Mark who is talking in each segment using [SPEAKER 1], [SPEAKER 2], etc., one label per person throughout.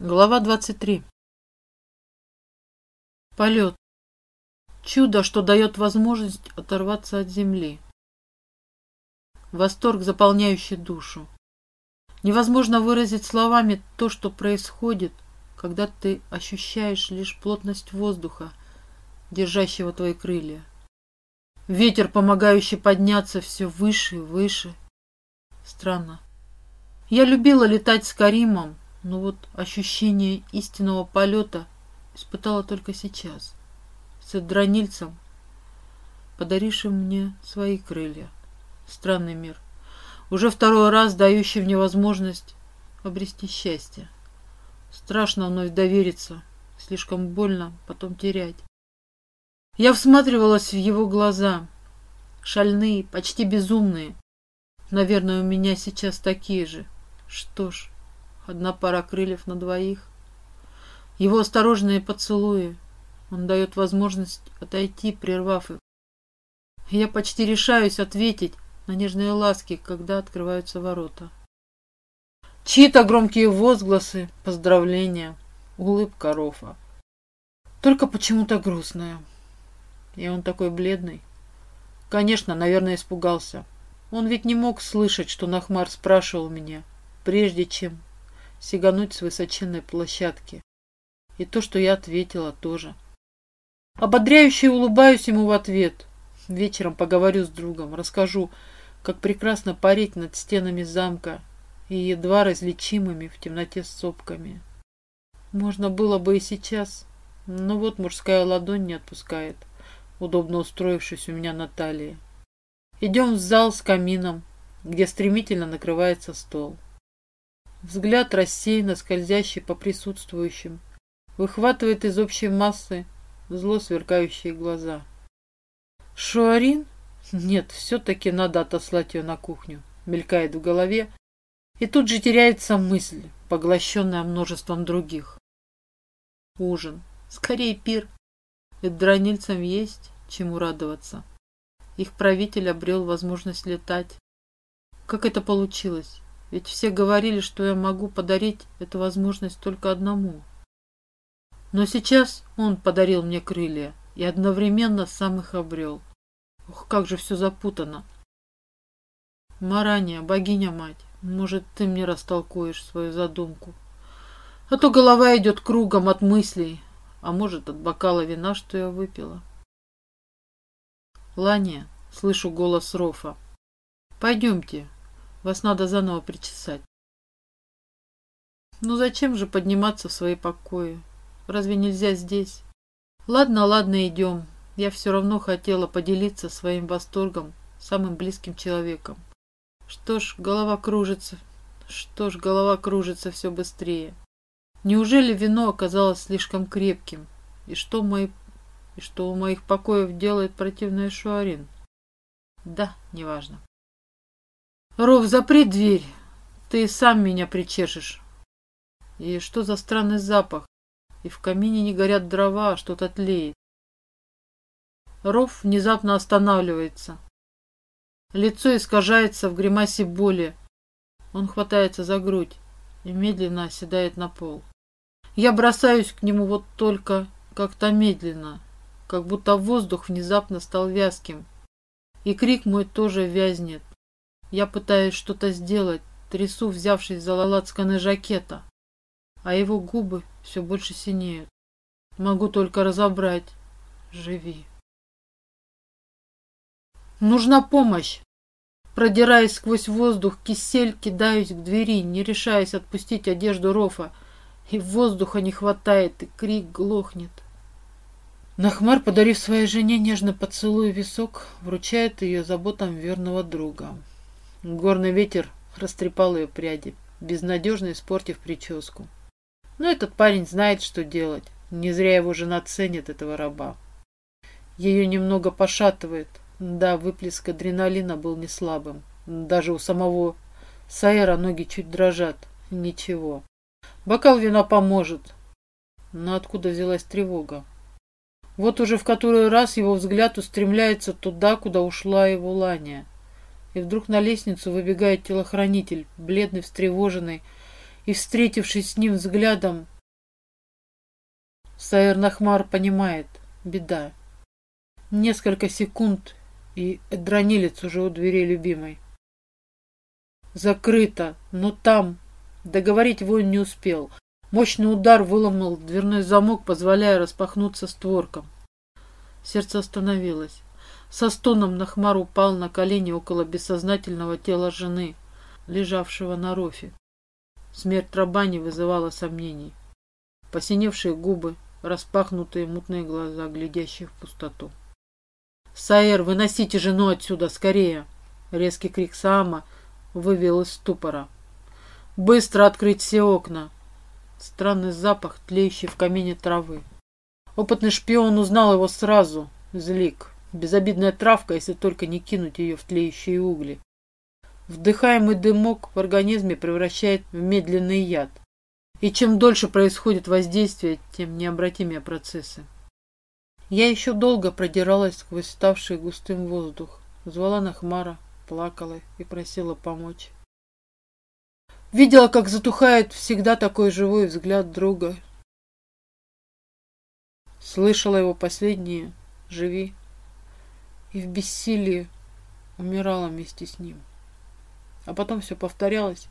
[SPEAKER 1] Глава 23. Полет. Чудо, что дает возможность оторваться от земли. Восторг, заполняющий душу. Невозможно выразить словами то, что происходит, когда ты ощущаешь лишь плотность воздуха, держащего твои крылья. Ветер, помогающий подняться все выше и выше. Странно. Я любила летать с Каримом, но вот ощущение истинного полета испытала только сейчас, с дронильцем, подарившим мне свои крылья. Странный мир, уже второй раз дающий мне возможность обрести счастье. Страшно вновь довериться, слишком больно потом терять. Я всматривалась в его глаза. Шальные, почти безумные. Наверное, у меня сейчас такие же. Что ж, одна пара крыльев на двоих. Его осторожные поцелуи. Он дает возможность отойти, прервав их. Я почти решаюсь ответить на нежные ласки, когда открываются ворота. Чьи-то громкие возгласы, поздравления, улыбка Рофа. Только почему-то грустная. И он такой бледный. Конечно, наверное, испугался. Он ведь не мог слышать, что Нахмар спрашивал меня, прежде чем сигануть с высоченной площадки. И то, что я ответила, тоже. Ободряюще улыбаюсь ему в ответ. Вечером поговорю с другом, расскажу, как прекрасно парить над стенами замка и едва различимыми в темноте сопками. Можно было бы и сейчас, но вот мужская ладонь не отпускает удобно устроившись у меня на талии. Идем в зал с камином, где стремительно накрывается стол. Взгляд рассеянно скользящий по присутствующим, выхватывает из общей массы зло сверкающие глаза. Шуарин? Нет, все-таки надо отослать ее на кухню. Мелькает в голове, и тут же теряется мысль, поглощенная множеством других. Ужин. Скорее пир. Ведь дранильцам есть чему радоваться. Их правитель обрел возможность летать. Как это получилось? Ведь все говорили, что я могу подарить эту возможность только одному. Но сейчас он подарил мне крылья и одновременно сам их обрел. Ох, как же все запутано. Марания, богиня-мать, может, ты мне растолкуешь свою задумку? А то голова идет кругом от мыслей, а может, от бокала вина, что я выпила. Лания, слышу голос Рофа. Пойдемте, вас надо заново причесать. Ну зачем же подниматься в свои покои? Разве нельзя здесь? Ладно, ладно, идем. Я все равно хотела поделиться своим восторгом с самым близким человеком. Что ж, голова кружится. Что ж, голова кружится все быстрее. Неужели вино оказалось слишком крепким? И что мои... И что у моих покоев делает противная Шуарин? Да, неважно. Ров, запри дверь. Ты сам меня причешешь. И что за странный запах? И в камине не горят дрова, а что-то тлеет. Ров внезапно останавливается. Лицо искажается в гримасе боли. Он хватается за грудь и медленно оседает на пол. Я бросаюсь к нему вот только как-то медленно, как будто воздух внезапно стал вязким. И крик мой тоже вязнет. Я пытаюсь что-то сделать, трясу, взявшись за лалацканы жакета, а его губы все больше синеют. Могу только разобрать. Живи. Нужна помощь. Продираясь сквозь воздух, кисель кидаюсь к двери, не решаясь отпустить одежду Рофа. И воздуха не хватает, и крик глохнет. Нахмар, подарив своей жене нежный поцелуй висок, вручает ее заботам верного друга. Горный ветер растрепал ее пряди, безнадежно испортив прическу. Но этот парень знает, что делать. Не зря его жена ценит этого раба. Ее немного пошатывает. Да, выплеск адреналина был не слабым. Даже у самого Саэра ноги чуть дрожат. Ничего. Бокал вина поможет. Но откуда взялась тревога? Вот уже в который раз его взгляд устремляется туда, куда ушла его Ланя. И вдруг на лестницу выбегает телохранитель, бледный, встревоженный, и, встретившись с ним взглядом, Саэр Нахмар понимает, беда. Несколько секунд, и дронилец уже у дверей любимой. Закрыто, но там... Договорить воин не успел. Мощный удар выломал дверной замок, позволяя распахнуться створкам. Сердце остановилось. Со стоном Нахмар упал на колени около бессознательного тела жены, лежавшего на рофе. Смерть раба не вызывала сомнений. Посиневшие губы, распахнутые мутные глаза, глядящие в пустоту. «Саэр, выносите жену отсюда, скорее!» Резкий крик Саама вывел из ступора. «Быстро открыть все окна!» Странный запах, тлеющий в камине травы. Опытный шпион узнал его сразу. Злик. Безобидная травка, если только не кинуть ее в тлеющие угли. Вдыхаемый дымок в организме превращает в медленный яд. И чем дольше происходит воздействие, тем необратимее процессы. Я еще долго продиралась сквозь ставший густым воздух. Звала Нахмара, плакала и просила помочь. Видела, как затухает всегда такой живой взгляд друга. Слышала его последние «Живи!» И в бессилии умирала вместе с ним. А потом все повторялось,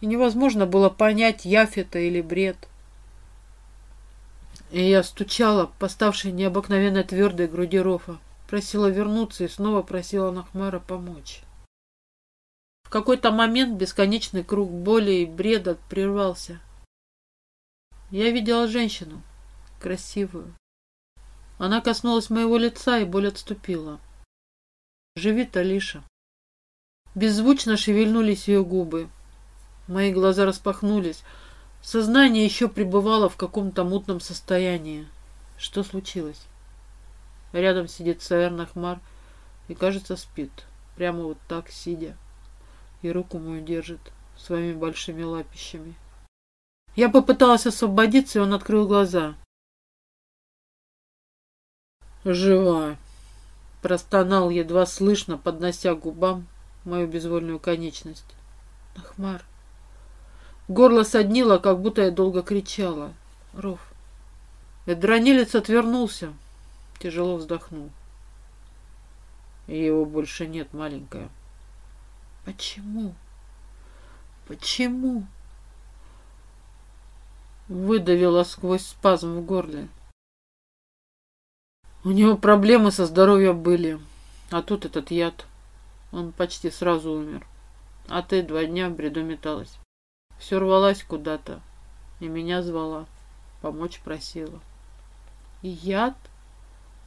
[SPEAKER 1] и невозможно было понять, явь это или бред. И я стучала по ставшей необыкновенно твердой груди Рофа, просила вернуться и снова просила Нахмара помочь. В какой-то момент бесконечный круг боли и бреда прервался. Я видела женщину, красивую. Она коснулась моего лица, и боль отступила. «Живи, Талиша!» Беззвучно шевельнулись ее губы. Мои глаза распахнулись. Сознание еще пребывало в каком-то мутном состоянии. Что случилось? Рядом сидит Саэр Нахмар и, кажется, спит. Прямо вот так, сидя и руку мою держит своими большими лапищами. Я попыталась освободиться, и он открыл глаза. «Жива!» — простонал едва слышно, поднося губам мою безвольную конечность. «Нахмар!» Горло соднило, как будто я долго кричала. «Ров!» Эдронилец отвернулся, тяжело вздохнул. «Его больше нет, маленькая». Почему? Почему? Выдавила сквозь спазм в горле. У него проблемы со здоровьем были, а тут этот яд. Он почти сразу умер. А ты два дня в бреду металась. Все рвалась куда-то. И меня звала. Помочь просила. Яд?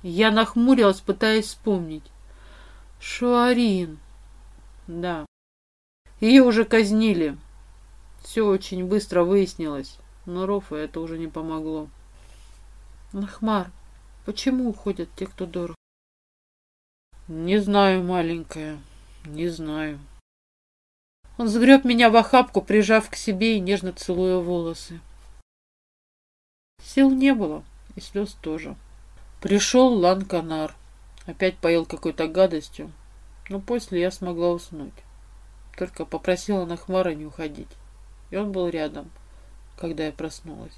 [SPEAKER 1] Я нахмурилась, пытаясь вспомнить. Шуарин. Да. Ее уже казнили. Все очень быстро выяснилось, но Рофа это уже не помогло. Нахмар, почему уходят те, кто дорог? Не знаю, маленькая, не знаю. Он сгреб меня в охапку, прижав к себе и нежно целуя волосы. Сил не было, и слез тоже. Пришел Лан-Канар. Опять поел какой-то гадостью, но после я смогла уснуть. Только попросила Нахмара не уходить. И он был рядом, когда я проснулась.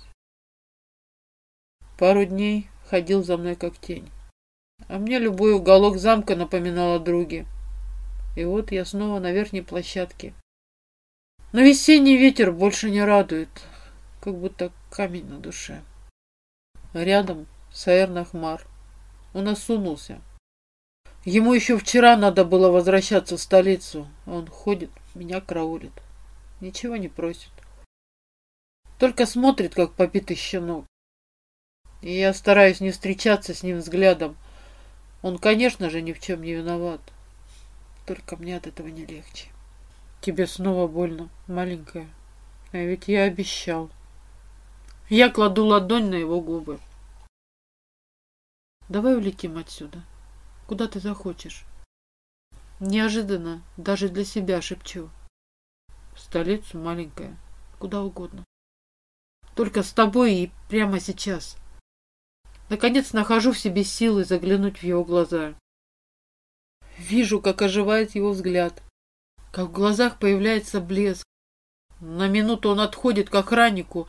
[SPEAKER 1] Пару дней ходил за мной как тень. А мне любой уголок замка напоминал о друге. И вот я снова на верхней площадке. Но весенний ветер больше не радует, как будто камень на душе. Рядом Саэр Нахмар. Он осунулся, Ему еще вчера надо было возвращаться в столицу. Он ходит, меня караулит. Ничего не просит. Только смотрит, как попитый щенок. И я стараюсь не встречаться с ним взглядом. Он, конечно же, ни в чем не виноват. Только мне от этого не легче. Тебе снова больно, маленькая. А ведь я обещал. Я кладу ладонь на его губы. Давай улетим отсюда. Куда ты захочешь? Неожиданно, даже для себя шепчу. В столицу маленькая, куда угодно. Только с тобой и прямо сейчас. Наконец нахожу в себе силы заглянуть в его глаза. Вижу, как оживает его взгляд, как в глазах появляется блеск. На минуту он отходит к охраннику,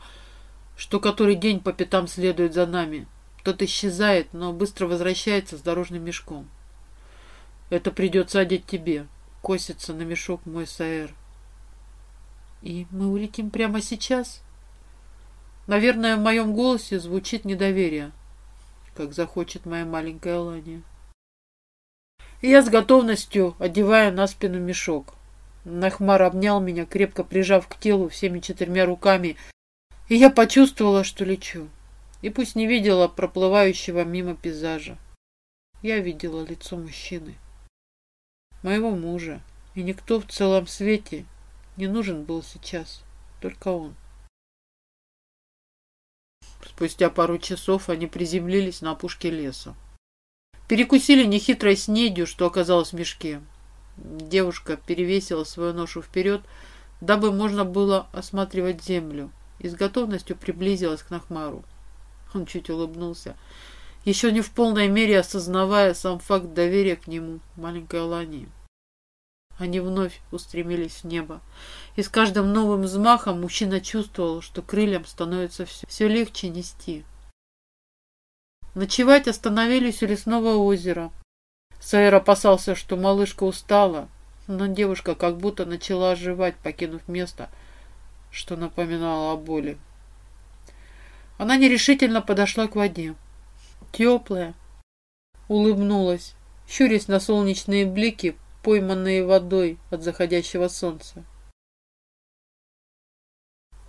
[SPEAKER 1] что который день по пятам следует за нами. Тот исчезает, но быстро возвращается с дорожным мешком. Это придется одеть тебе. Косится на мешок мой Саэр. И мы улетим прямо сейчас? Наверное, в моем голосе звучит недоверие, как захочет моя маленькая Ланя. я с готовностью одеваю на спину мешок. Нахмар обнял меня, крепко прижав к телу всеми четырьмя руками, и я почувствовала, что лечу. И пусть не видела проплывающего мимо пейзажа, я видела лицо мужчины, моего мужа, и никто в целом свете не нужен был сейчас, только он. Спустя пару часов они приземлились на опушке леса. Перекусили нехитрой снедью, что оказалось в мешке. Девушка перевесила свою ношу вперед, дабы можно было осматривать землю, и с готовностью приблизилась к Нахмару. Он чуть улыбнулся, еще не в полной мере осознавая сам факт доверия к нему, маленькой Алании. Они вновь устремились в небо. И с каждым новым взмахом мужчина чувствовал, что крыльям становится все, все легче нести. Ночевать остановились у лесного озера. Сайр опасался, что малышка устала, но девушка как будто начала оживать, покинув место, что напоминало о боли. Она нерешительно подошла к воде. Теплая. Улыбнулась, щурясь на солнечные блики, пойманные водой от заходящего солнца.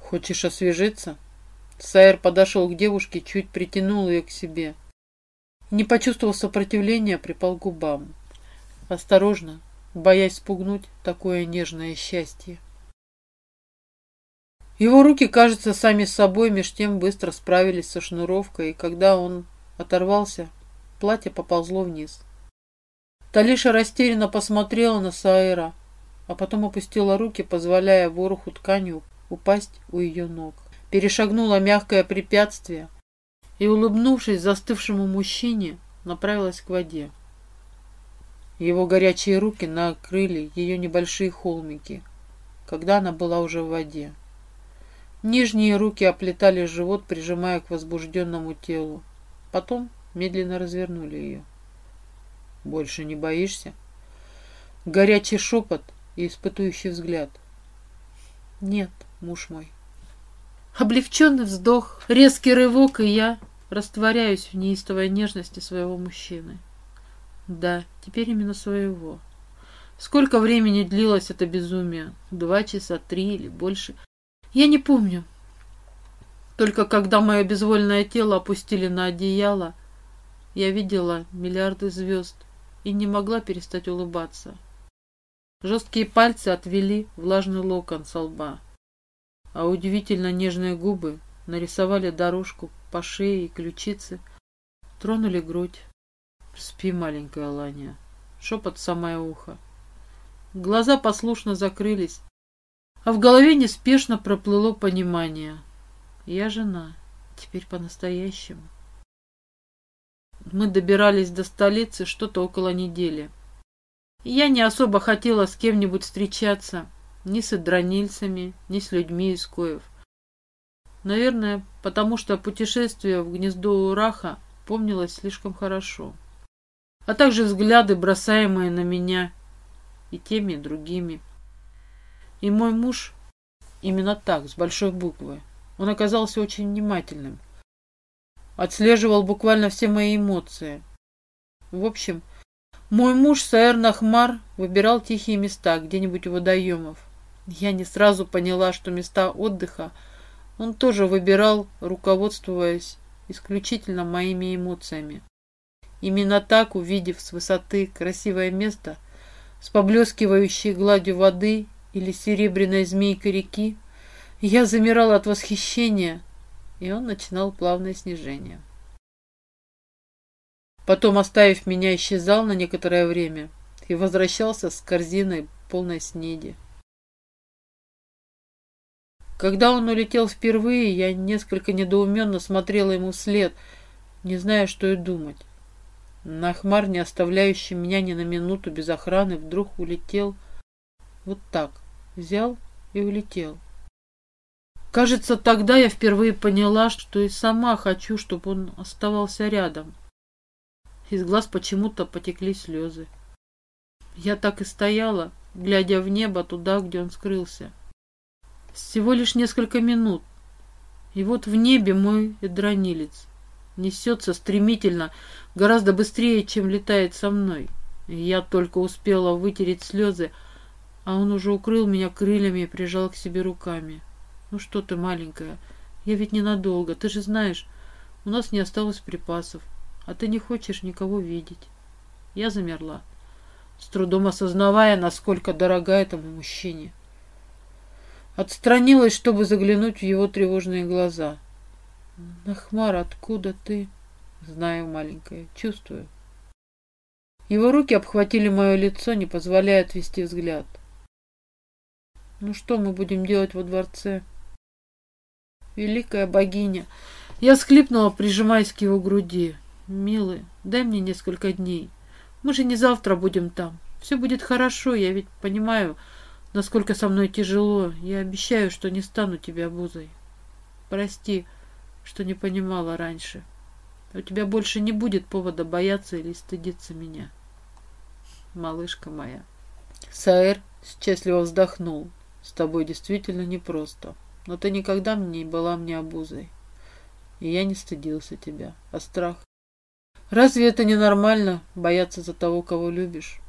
[SPEAKER 1] «Хочешь освежиться?» Сайер подошел к девушке, чуть притянул ее к себе. Не почувствовал сопротивления, припал к губам. Осторожно, боясь спугнуть такое нежное счастье. Его руки, кажется, сами собой меж тем быстро справились со шнуровкой, и когда он оторвался, платье поползло вниз. Талиша растерянно посмотрела на Саэра, а потом опустила руки, позволяя вороху ткани упасть у ее ног. Перешагнула мягкое препятствие и, улыбнувшись застывшему мужчине, направилась к воде. Его горячие руки накрыли ее небольшие холмики, когда она была уже в воде. Нижние руки оплетали живот, прижимая к возбужденному телу. Потом медленно развернули ее. Больше не боишься? Горячий шепот и испытующий взгляд. Нет, муж мой. Облегченный вздох, резкий рывок, и я растворяюсь в неистовой нежности своего мужчины. Да, теперь именно своего. Сколько времени длилось это безумие? Два часа, три или больше? Я не помню. Только когда мое безвольное тело опустили на одеяло, я видела миллиарды звезд — и не могла перестать улыбаться. Жесткие пальцы отвели влажный локон со лба, а удивительно нежные губы нарисовали дорожку по шее и ключице, тронули грудь. «Спи, маленькая Ланя!» Шепот в самое ухо. Глаза послушно закрылись, а в голове неспешно проплыло понимание. Я жена, теперь по-настоящему. Мы добирались до столицы что-то около недели. я не особо хотела с кем-нибудь встречаться, ни с идронильцами, ни с людьми из Коев. Наверное, потому что путешествие в гнездо Ураха помнилось слишком хорошо. А также взгляды, бросаемые на меня и теми, и другими. И мой муж именно так, с большой буквы. Он оказался очень внимательным – отслеживал буквально все мои эмоции. В общем, мой муж Саэр Нахмар выбирал тихие места, где-нибудь у водоемов. Я не сразу поняла, что места отдыха он тоже выбирал, руководствуясь исключительно моими эмоциями. Именно так, увидев с высоты красивое место с поблескивающей гладью воды или серебряной змейкой реки, я замирала от восхищения, и он начинал плавное снижение. Потом, оставив меня, исчезал на некоторое время и возвращался с корзиной полной снеди. Когда он улетел впервые, я несколько недоуменно смотрела ему вслед, не зная, что и думать. Нахмар, не оставляющий меня ни на минуту без охраны, вдруг улетел вот так, взял и улетел. Кажется, тогда я впервые поняла, что и сама хочу, чтобы он оставался рядом. Из глаз почему-то потекли слезы. Я так и стояла, глядя в небо туда, где он скрылся. Всего лишь несколько минут. И вот в небе мой эдронилец несется стремительно, гораздо быстрее, чем летает со мной. И я только успела вытереть слезы, а он уже укрыл меня крыльями и прижал к себе руками. «Ну что ты, маленькая, я ведь ненадолго, ты же знаешь, у нас не осталось припасов, а ты не хочешь никого видеть». Я замерла, с трудом осознавая, насколько дорога этому мужчине. Отстранилась, чтобы заглянуть в его тревожные глаза. «Нахмар, откуда ты?» «Знаю, маленькая, чувствую». Его руки обхватили мое лицо, не позволяя отвести взгляд. «Ну что мы будем делать во дворце?» «Великая богиня!» Я схлипнула, прижимаясь к его груди. «Милый, дай мне несколько дней. Мы же не завтра будем там. Все будет хорошо, я ведь понимаю, насколько со мной тяжело. Я обещаю, что не стану тебе обузой. Прости, что не понимала раньше. У тебя больше не будет повода бояться или стыдиться меня. Малышка моя. Саэр счастливо вздохнул. С тобой действительно непросто. Но ты никогда не была мне обузой. И я не стыдился тебя. А страх? Разве это не нормально, бояться за того, кого любишь?